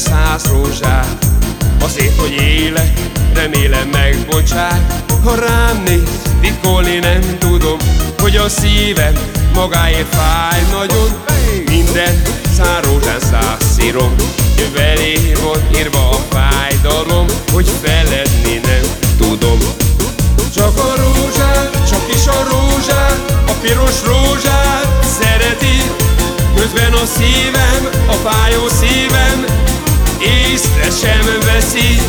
száz rózsát. Azért, hogy élek, remélem megbocsát, ha rám néz, titkolni nem tudom, hogy a szívem magáért fáj nagyon. Minden száz rózsán száz szírom, belé van írva a fájdalom, hogy feledni nem tudom. Csak a rózsát, csak is a rózsát, a piros rózsát szereti, közben a szívem, a fájó szívem Észre sem veszi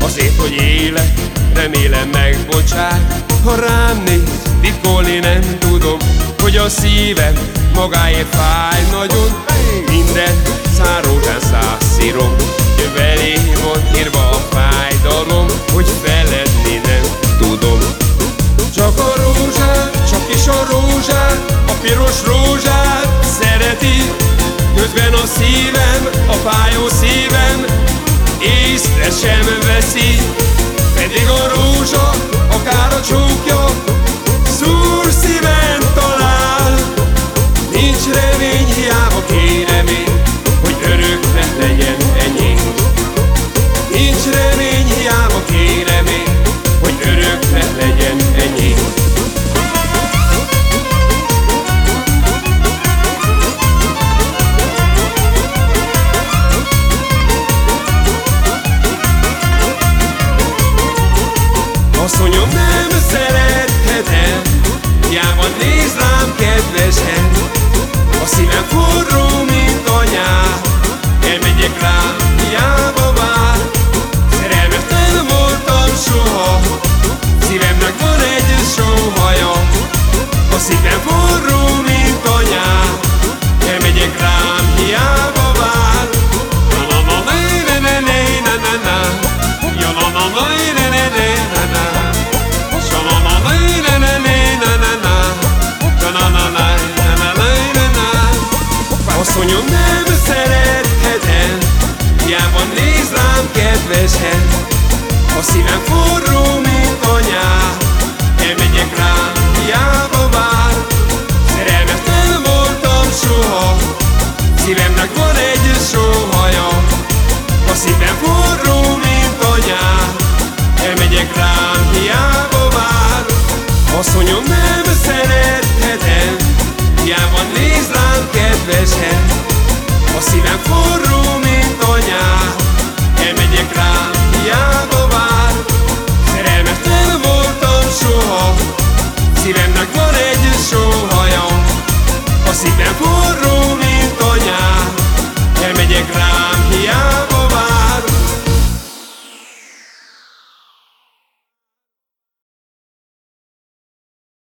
Azért, hogy élek, remélem megbocsát. Ha rám néz, titkolni nem tudom Hogy a szívem magáért fáj nagyon. Minden száz rózsán száz szírom Velé van írva a fájdalom Hogy feledni nem tudom. Csak a rózsát, csak is a rózsát A piros rózsát szereti. Közben a szívem, a fájó szívem Észre sem remény, hiába kérem én Hogy örökre legyen enyém Asszonyom, nem szerethetem Asszonyom nem szerethet el. Hiába néz rám kedvesen A szívem forró, mint a nyár. Elmegyek rá, hiába vár. Szerelmes nem voltam soha. Szívemnek van egy sóhaja. A szívem forró, mint a nyár. Elmegyek rá A szívem forró